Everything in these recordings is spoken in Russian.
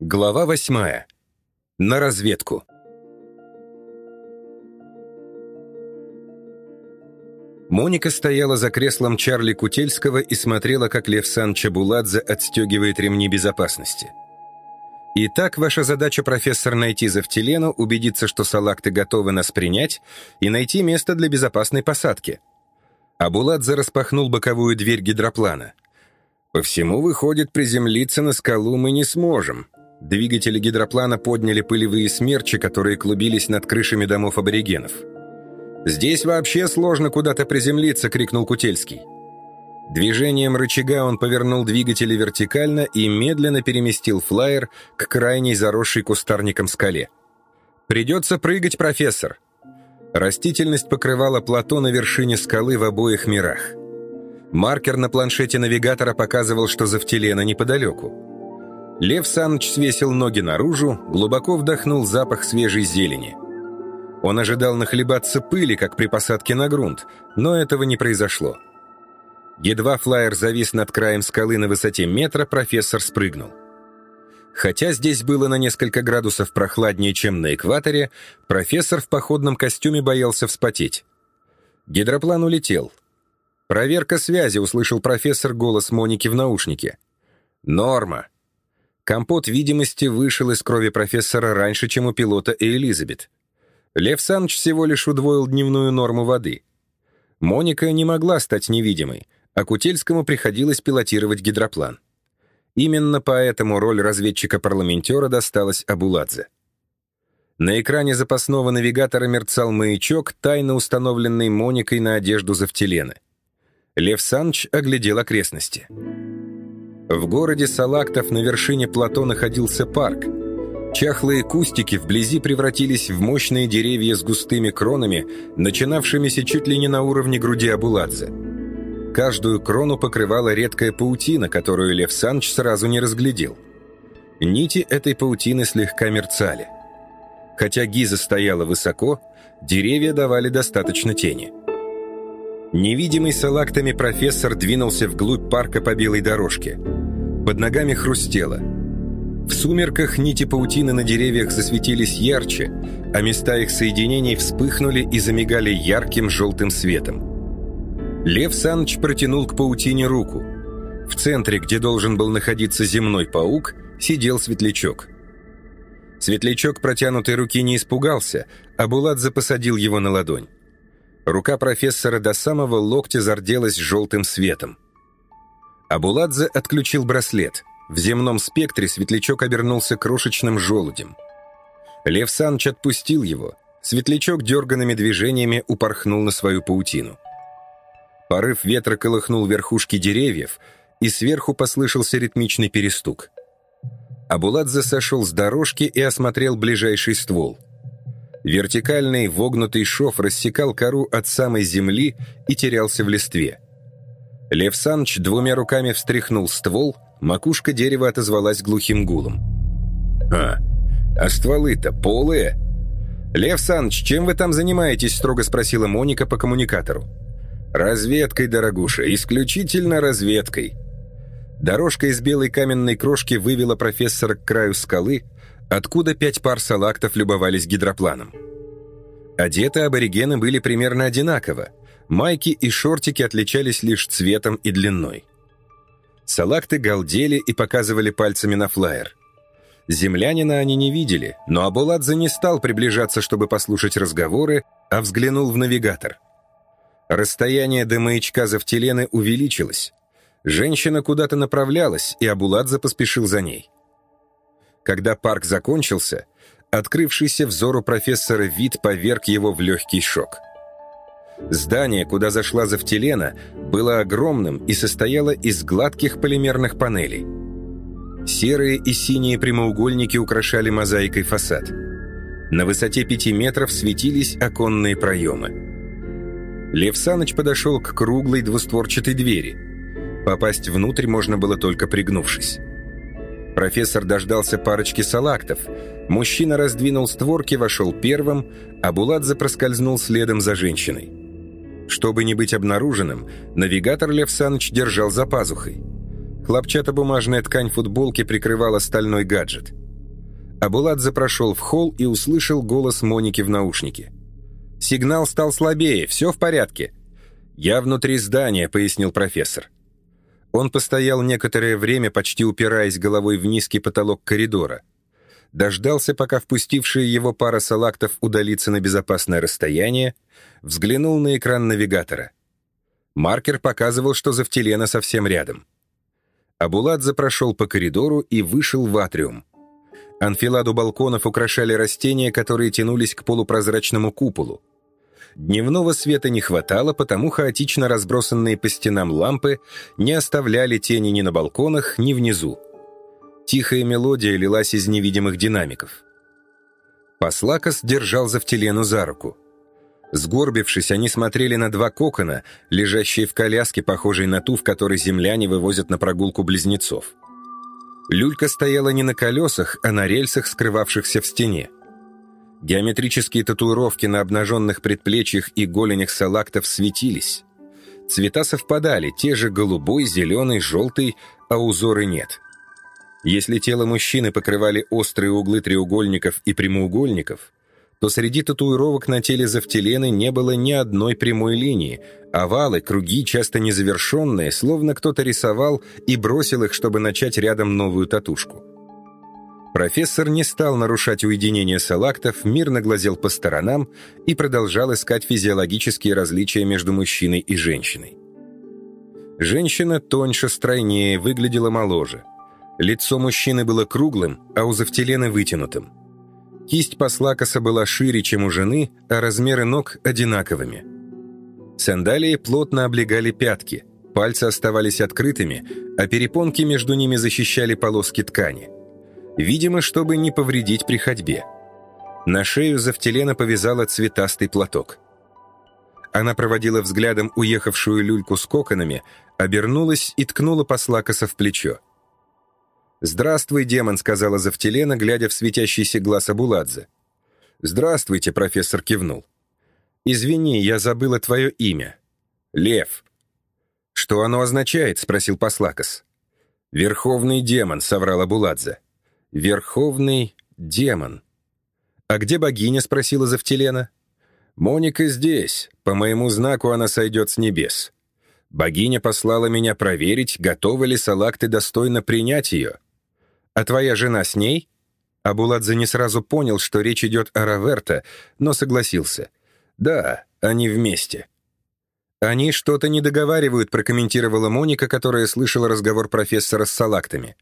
Глава восьмая. На разведку. Моника стояла за креслом Чарли Кутельского и смотрела, как Лев Сан Чабуладзе отстегивает ремни безопасности. Итак, ваша задача, профессор, найти Завтилену, убедиться, что салакты готовы нас принять, и найти место для безопасной посадки. Абуладзе распахнул боковую дверь гидроплана. По всему выходит, приземлиться на скалу мы не сможем. Двигатели гидроплана подняли пылевые смерчи, которые клубились над крышами домов аборигенов. «Здесь вообще сложно куда-то приземлиться!» — крикнул Кутельский. Движением рычага он повернул двигатели вертикально и медленно переместил флайер к крайней заросшей кустарником скале. «Придется прыгать, профессор!» Растительность покрывала плато на вершине скалы в обоих мирах. Маркер на планшете навигатора показывал, что Завтелена неподалеку. Лев Саныч свесил ноги наружу, глубоко вдохнул запах свежей зелени. Он ожидал нахлебаться пыли, как при посадке на грунт, но этого не произошло. Едва флайер завис над краем скалы на высоте метра, профессор спрыгнул. Хотя здесь было на несколько градусов прохладнее, чем на экваторе, профессор в походном костюме боялся вспотеть. Гидроплан улетел. «Проверка связи», — услышал профессор голос Моники в наушнике. «Норма», Компот видимости вышел из крови профессора раньше, чем у пилота и Элизабет. Лев Саныч всего лишь удвоил дневную норму воды. Моника не могла стать невидимой, а Кутельскому приходилось пилотировать гидроплан. Именно поэтому роль разведчика-парламентера досталась Абуладзе. На экране запасного навигатора мерцал маячок, тайно установленный Моникой на одежду Завтелены. Лев Саныч оглядел окрестности. В городе Салактов на вершине плато находился парк. Чахлые кустики вблизи превратились в мощные деревья с густыми кронами, начинавшимися чуть ли не на уровне груди Абуладзе. Каждую крону покрывала редкая паутина, которую Лев Санч сразу не разглядел. Нити этой паутины слегка мерцали. Хотя гиза стояла высоко, деревья давали достаточно тени. Невидимый салактами профессор двинулся вглубь парка по белой дорожке. Под ногами хрустело. В сумерках нити паутины на деревьях засветились ярче, а места их соединений вспыхнули и замигали ярким желтым светом. Лев Саныч протянул к паутине руку. В центре, где должен был находиться земной паук, сидел светлячок. Светлячок протянутой руки не испугался, а Буладзе посадил его на ладонь. Рука профессора до самого локтя зарделась желтым светом. Абуладзе отключил браслет. В земном спектре светлячок обернулся крошечным желудем. Лев Санч отпустил его. Светлячок дерганными движениями упорхнул на свою паутину. Порыв ветра колыхнул верхушки деревьев, и сверху послышался ритмичный перестук. Абуладзе сошел с дорожки и осмотрел ближайший ствол – Вертикальный вогнутый шов рассекал кору от самой земли и терялся в листве. Лев Саныч двумя руками встряхнул ствол, макушка дерева отозвалась глухим гулом. «А, а стволы-то полые?» «Лев Саныч, чем вы там занимаетесь?» — строго спросила Моника по коммуникатору. «Разведкой, дорогуша, исключительно разведкой». Дорожка из белой каменной крошки вывела профессора к краю скалы, откуда пять пар салактов любовались гидропланом. Одеты аборигены были примерно одинаково, майки и шортики отличались лишь цветом и длиной. Салакты галдели и показывали пальцами на флайер. Землянина они не видели, но Абуладзе не стал приближаться, чтобы послушать разговоры, а взглянул в навигатор. Расстояние до маячка Завтелены увеличилось. Женщина куда-то направлялась, и Абуладзе поспешил за ней. Когда парк закончился, открывшийся взору профессора вид поверг его в легкий шок. Здание, куда зашла Завтелена, было огромным и состояло из гладких полимерных панелей. Серые и синие прямоугольники украшали мозаикой фасад. На высоте пяти метров светились оконные проемы. Лев Саныч подошел к круглой двустворчатой двери. Попасть внутрь можно было только пригнувшись. Профессор дождался парочки салактов. Мужчина раздвинул створки, вошел первым, а Буладзе проскользнул следом за женщиной. Чтобы не быть обнаруженным, навигатор Лев Саныч держал за пазухой. Хлопчатобумажная ткань футболки прикрывала стальной гаджет. Абуладзе прошел в холл и услышал голос Моники в наушнике. «Сигнал стал слабее, все в порядке». «Я внутри здания», — пояснил профессор. Он постоял некоторое время, почти упираясь головой в низкий потолок коридора. Дождался, пока впустившие его пара салактов удалится на безопасное расстояние, взглянул на экран навигатора. Маркер показывал, что Завтилена совсем рядом. Абуладзе прошел по коридору и вышел в атриум. Анфиладу балконов украшали растения, которые тянулись к полупрозрачному куполу. Дневного света не хватало, потому хаотично разбросанные по стенам лампы не оставляли тени ни на балконах, ни внизу. Тихая мелодия лилась из невидимых динамиков. Послакос держал Завтилену за руку. Сгорбившись, они смотрели на два кокона, лежащие в коляске, похожей на ту, в которой земляне вывозят на прогулку близнецов. Люлька стояла не на колесах, а на рельсах, скрывавшихся в стене. Геометрические татуировки на обнаженных предплечьях и голенях салактов светились. Цвета совпадали, те же голубой, зеленый, желтый, а узоры нет. Если тело мужчины покрывали острые углы треугольников и прямоугольников, то среди татуировок на теле Завтелены не было ни одной прямой линии, овалы, круги, часто незавершенные, словно кто-то рисовал и бросил их, чтобы начать рядом новую татушку. Профессор не стал нарушать уединение салактов, мирно глазел по сторонам и продолжал искать физиологические различия между мужчиной и женщиной. Женщина тоньше, стройнее, выглядела моложе. Лицо мужчины было круглым, а у Завтелены вытянутым. Кисть послакоса была шире, чем у жены, а размеры ног одинаковыми. Сандалии плотно облегали пятки, пальцы оставались открытыми, а перепонки между ними защищали полоски ткани. Видимо, чтобы не повредить при ходьбе. На шею Завтелена повязала цветастый платок. Она проводила взглядом уехавшую люльку с коконами, обернулась и ткнула послакоса в плечо. «Здравствуй, демон», — сказала Завтелена, глядя в светящийся глаз Абуладзе. «Здравствуйте», — профессор кивнул. «Извини, я забыла твое имя. Лев». «Что оно означает?» — спросил Послакос. «Верховный демон», — соврал Абуладзе. «Верховный демон». «А где богиня?» — спросила Завтелена. «Моника здесь. По моему знаку она сойдет с небес. Богиня послала меня проверить, готовы ли салакты достойно принять ее». «А твоя жена с ней?» Абуладзе не сразу понял, что речь идет о Раверта, но согласился. «Да, они вместе». «Они что-то не договаривают», прокомментировала Моника, которая слышала разговор профессора с салактами.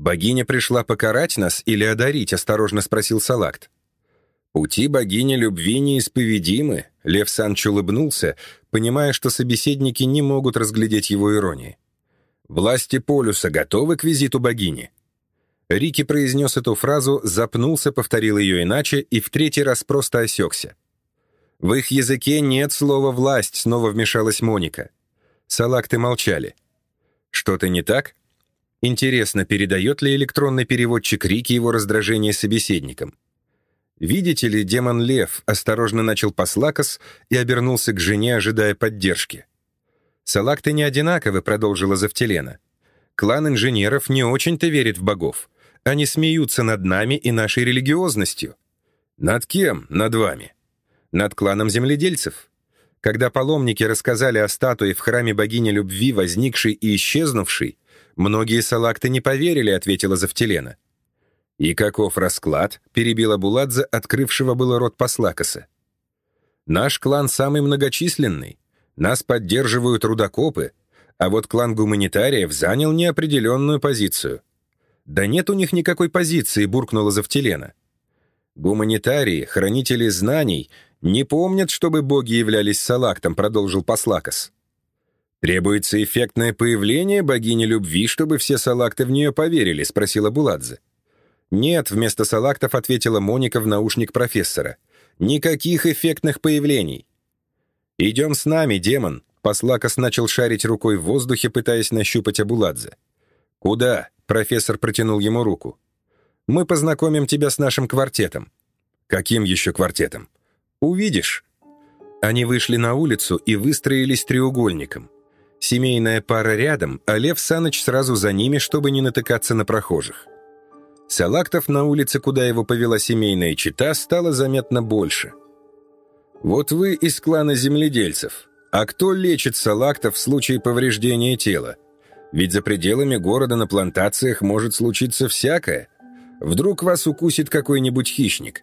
«Богиня пришла покарать нас или одарить?» — осторожно спросил Салакт. «Пути богини любви неисповедимы», — Лев Санч улыбнулся, понимая, что собеседники не могут разглядеть его иронии. «Власти полюса готовы к визиту богини?» Рики произнес эту фразу, запнулся, повторил ее иначе и в третий раз просто осекся. «В их языке нет слова «власть», — снова вмешалась Моника. Салакты молчали. «Что-то не так?» Интересно, передает ли электронный переводчик Рики его раздражение собеседникам? «Видите ли, демон Лев осторожно начал послакос и обернулся к жене, ожидая поддержки. «Салакты не одинаковы», — продолжила Завтелена. «Клан инженеров не очень-то верит в богов. Они смеются над нами и нашей религиозностью. Над кем над вами? Над кланом земледельцев. Когда паломники рассказали о статуе в храме богини любви, возникшей и исчезнувшей, многие салакты не поверили, ответила Завтелена. «И каков расклад?» — перебила Буладзе, открывшего было рот Послакоса. «Наш клан самый многочисленный. Нас поддерживают рудокопы, а вот клан гуманитариев занял неопределенную позицию. «Да нет у них никакой позиции», — буркнула Завтелена. «Гуманитарии, хранители знаний, не помнят, чтобы боги являлись салактом», — продолжил Послакос. «Требуется эффектное появление богини любви, чтобы все салакты в нее поверили», — спросила Буладзе. «Нет», — вместо салактов ответила Моника в наушник профессора. «Никаких эффектных появлений». «Идем с нами, демон», — Послакос начал шарить рукой в воздухе, пытаясь нащупать Абуладзе. «Куда?» Профессор протянул ему руку. «Мы познакомим тебя с нашим квартетом». «Каким еще квартетом?» «Увидишь». Они вышли на улицу и выстроились треугольником. Семейная пара рядом, а Лев Саныч сразу за ними, чтобы не натыкаться на прохожих. Салактов на улице, куда его повела семейная чита, стало заметно больше. Вот вы из клана земледельцев. А кто лечит салактов в случае повреждения тела? Ведь за пределами города на плантациях может случиться всякое. Вдруг вас укусит какой-нибудь хищник.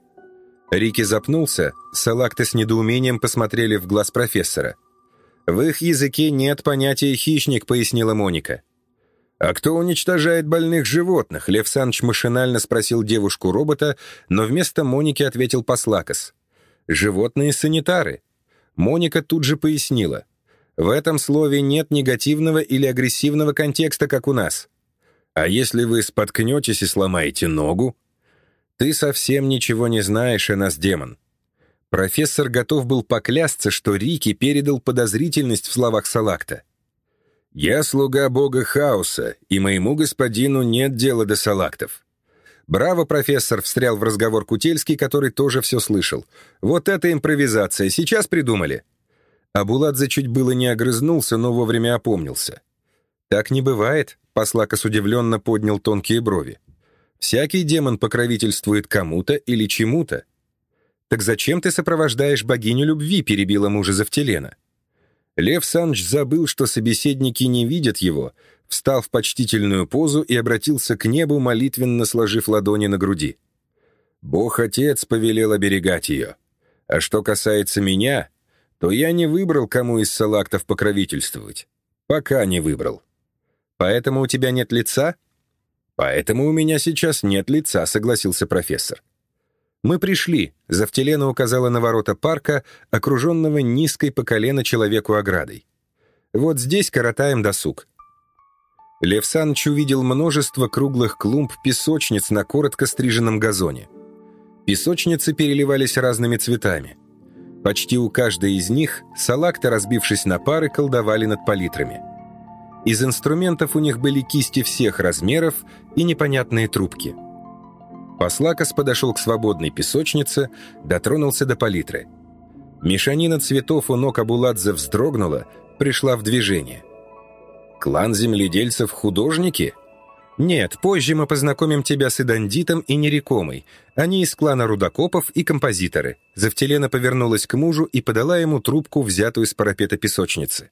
Рики запнулся, салакты с недоумением посмотрели в глаз профессора. «В их языке нет понятия «хищник», — пояснила Моника. «А кто уничтожает больных животных?» Лев Саныч машинально спросил девушку-робота, но вместо Моники ответил Послакос. «Животные-санитары». Моника тут же пояснила. «В этом слове нет негативного или агрессивного контекста, как у нас. А если вы споткнетесь и сломаете ногу?» «Ты совсем ничего не знаешь о нас, демон». Профессор готов был поклясться, что Рики передал подозрительность в словах Салакта. «Я слуга бога хаоса, и моему господину нет дела до салактов». «Браво, профессор!» — встрял в разговор Кутельский, который тоже все слышал. «Вот это импровизация! Сейчас придумали!» Абуладзе чуть было не огрызнулся, но вовремя опомнился. «Так не бывает», — Послакос удивленно поднял тонкие брови. «Всякий демон покровительствует кому-то или чему-то». «Так зачем ты сопровождаешь богиню любви?» — перебила мужа Завтелена. Лев Санч забыл, что собеседники не видят его, встал в почтительную позу и обратился к небу, молитвенно сложив ладони на груди. «Бог-отец повелел оберегать ее. А что касается меня, то я не выбрал, кому из салактов покровительствовать. Пока не выбрал. Поэтому у тебя нет лица?» «Поэтому у меня сейчас нет лица», — согласился профессор. «Мы пришли», — Завтелена указала на ворота парка, окруженного низкой по колено человеку оградой. «Вот здесь коротаем досуг». Лев Саныч увидел множество круглых клумб песочниц на коротко стриженном газоне. Песочницы переливались разными цветами. Почти у каждой из них салакты, разбившись на пары, колдовали над палитрами. Из инструментов у них были кисти всех размеров и непонятные трубки — Послакос подошел к свободной песочнице, дотронулся до палитры. Мешанина цветов у ног Абуладзе вздрогнула, пришла в движение. «Клан земледельцев художники?» «Нет, позже мы познакомим тебя с Идандитом и Нерекомой. Они из клана рудокопов и композиторы». Завтелена повернулась к мужу и подала ему трубку, взятую с парапета песочницы.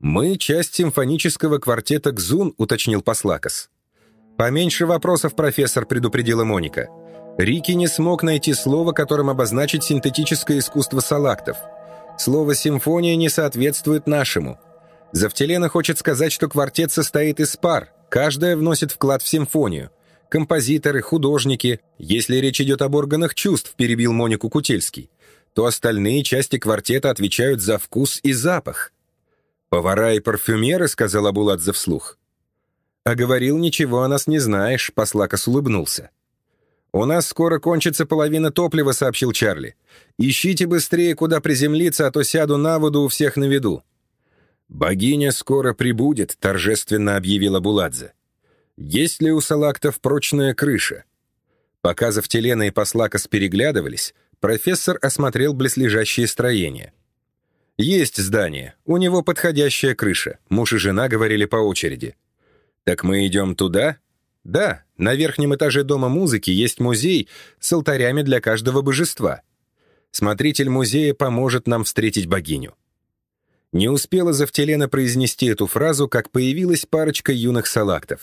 «Мы — часть симфонического квартета «Гзун», — уточнил Послакос. «Поменьше вопросов, профессор», — предупредила Моника. Рики не смог найти слово, которым обозначить синтетическое искусство салактов. Слово «симфония» не соответствует нашему. Завтелена хочет сказать, что квартет состоит из пар, каждая вносит вклад в симфонию. Композиторы, художники, если речь идет об органах чувств, перебил Монику Кутельский, то остальные части квартета отвечают за вкус и запах. «Повара и парфюмеры», — сказал Абуладзе вслух. «А говорил, ничего о нас не знаешь», — Послакос улыбнулся. «У нас скоро кончится половина топлива», — сообщил Чарли. «Ищите быстрее, куда приземлиться, а то сяду на воду у всех на виду». «Богиня скоро прибудет», — торжественно объявила Буладзе. «Есть ли у салактов прочная крыша?» Пока Завтелена и Послакос переглядывались, профессор осмотрел близлежащее строение. «Есть здание, у него подходящая крыша», — муж и жена говорили по очереди. «Так мы идем туда?» «Да, на верхнем этаже Дома музыки есть музей с алтарями для каждого божества. Смотритель музея поможет нам встретить богиню». Не успела Завтелена произнести эту фразу, как появилась парочка юных салактов.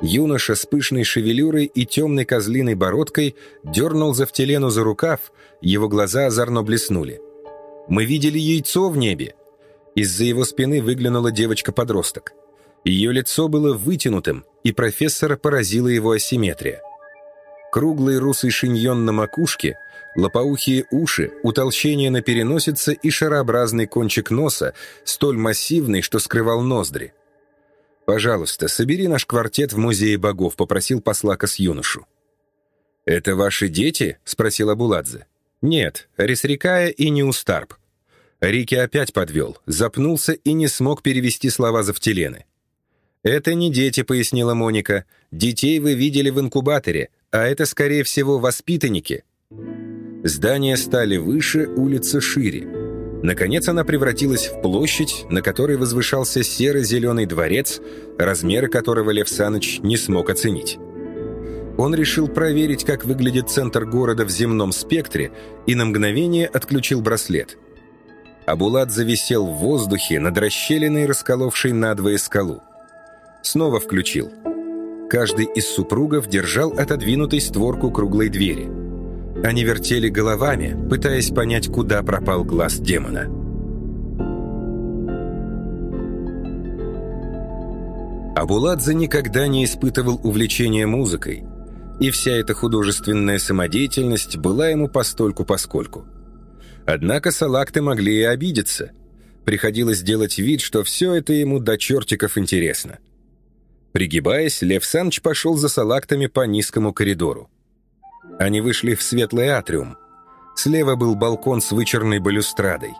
Юноша с пышной шевелюрой и темной козлиной бородкой дернул Завтелену за рукав, его глаза озорно блеснули. «Мы видели яйцо в небе!» Из-за его спины выглянула девочка-подросток. Ее лицо было вытянутым, и профессора поразила его асимметрия. Круглый русый шиньон на макушке, лопоухие уши, утолщение на переносице и шарообразный кончик носа, столь массивный, что скрывал ноздри. «Пожалуйста, собери наш квартет в Музее богов», — попросил Послакос юношу. «Это ваши дети?» — спросил Абуладзе. «Нет, Ресрикая и Неустарп». Рики опять подвел, запнулся и не смог перевести слова Завтелены. «Это не дети», — пояснила Моника. «Детей вы видели в инкубаторе, а это, скорее всего, воспитанники». Здания стали выше, улица шире. Наконец она превратилась в площадь, на которой возвышался серо-зеленый дворец, размеры которого Лев Саныч не смог оценить. Он решил проверить, как выглядит центр города в земном спектре, и на мгновение отключил браслет. Абулат зависел в воздухе над расщелиной, расколовшей надвое скалу. Снова включил. Каждый из супругов держал отодвинутой створку круглой двери. Они вертели головами, пытаясь понять, куда пропал глаз демона. Абуладзе никогда не испытывал увлечения музыкой, и вся эта художественная самодеятельность была ему постольку-поскольку. Однако салакты могли и обидеться. Приходилось делать вид, что все это ему до чертиков интересно. Пригибаясь, Лев Саныч пошел за салактами по низкому коридору. Они вышли в светлый атриум. Слева был балкон с вычерной балюстрадой.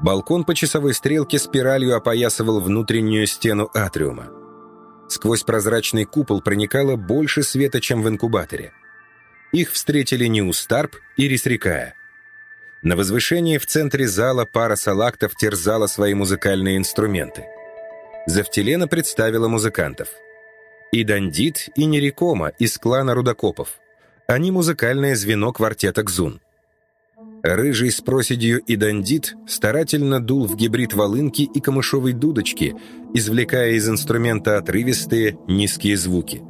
Балкон по часовой стрелке спиралью опоясывал внутреннюю стену атриума. Сквозь прозрачный купол проникало больше света, чем в инкубаторе. Их встретили Неустарп и Ресрикая. На возвышении в центре зала пара салактов терзала свои музыкальные инструменты. Завтелена представила музыкантов. И Дандит, и Нерикома из клана Рудокопов. Они музыкальное звено квартета Гзун. Рыжий с проседью и дандит старательно дул в гибрид волынки и камышовой дудочки, извлекая из инструмента отрывистые, низкие звуки.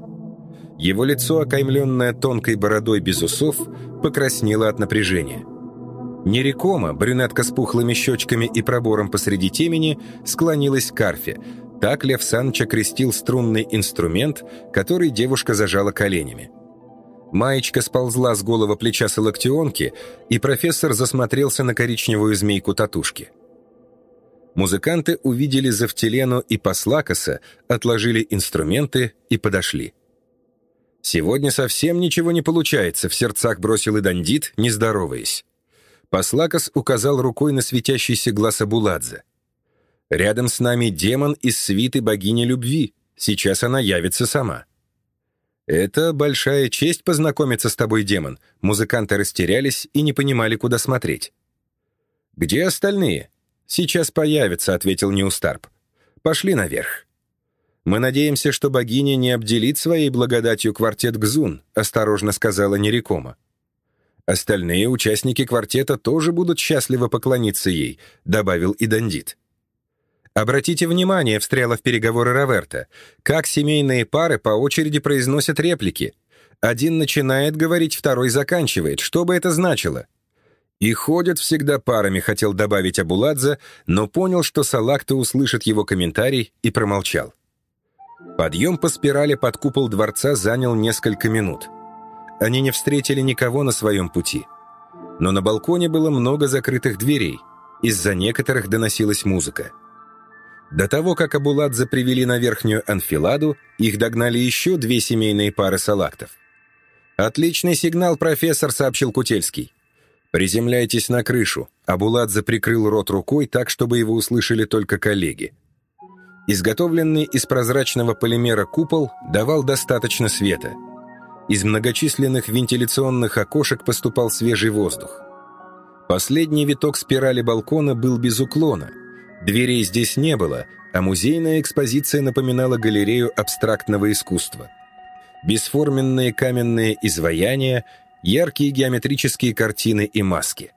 Его лицо, окаймленное тонкой бородой без усов, покраснело от напряжения. Нерекома, брюнетка с пухлыми щечками и пробором посреди темени, склонилась к арфе. Так Лев Санча крестил струнный инструмент, который девушка зажала коленями. Маечка сползла с голого плеча салактионки, и профессор засмотрелся на коричневую змейку татушки. Музыканты увидели Завтелену и Послакоса, отложили инструменты и подошли. «Сегодня совсем ничего не получается», — в сердцах бросил и Дандит, не здороваясь. Послакос указал рукой на светящийся глаз Абуладзе. «Рядом с нами демон из свиты богини любви. Сейчас она явится сама». «Это большая честь познакомиться с тобой, демон». Музыканты растерялись и не понимали, куда смотреть. «Где остальные?» «Сейчас появятся», — ответил Неустарп. «Пошли наверх». «Мы надеемся, что богиня не обделит своей благодатью квартет Гзун», — осторожно сказала Нерекома. «Остальные участники квартета тоже будут счастливо поклониться ей», — добавил и Дандит. Обратите внимание, встряла в переговоры Раверта, как семейные пары по очереди произносят реплики. Один начинает говорить, второй заканчивает. Что бы это значило? И ходят всегда парами, хотел добавить Абуладзе, но понял, что Салакта услышит его комментарий и промолчал. Подъем по спирали под купол дворца занял несколько минут. Они не встретили никого на своем пути. Но на балконе было много закрытых дверей. Из-за некоторых доносилась музыка. До того, как Абуладзе привели на верхнюю анфиладу, их догнали еще две семейные пары салактов. «Отличный сигнал, профессор», — сообщил Кутельский. «Приземляйтесь на крышу». Абуладзе прикрыл рот рукой так, чтобы его услышали только коллеги. Изготовленный из прозрачного полимера купол давал достаточно света. Из многочисленных вентиляционных окошек поступал свежий воздух. Последний виток спирали балкона был без уклона — Дверей здесь не было, а музейная экспозиция напоминала галерею абстрактного искусства. Бесформенные каменные изваяния, яркие геометрические картины и маски.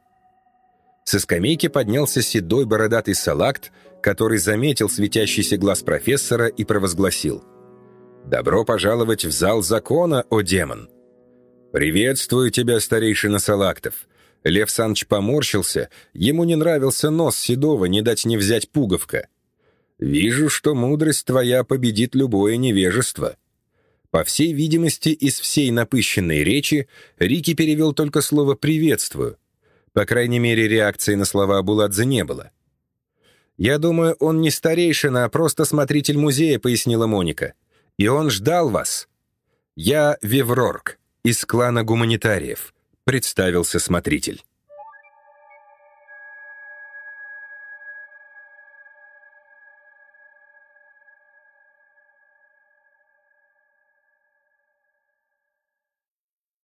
Со скамейки поднялся седой бородатый салакт, который заметил светящийся глаз профессора и провозгласил. «Добро пожаловать в зал закона, о демон!» «Приветствую тебя, старейшина Салактов!» Лев Санч поморщился, ему не нравился нос Седова, не дать не взять пуговка. «Вижу, что мудрость твоя победит любое невежество». По всей видимости, из всей напыщенной речи Рики перевел только слово «приветствую». По крайней мере, реакции на слова Абуладзе не было. «Я думаю, он не старейшина, а просто смотритель музея», — пояснила Моника. «И он ждал вас». «Я Веврорг, из клана гуманитариев представился смотритель.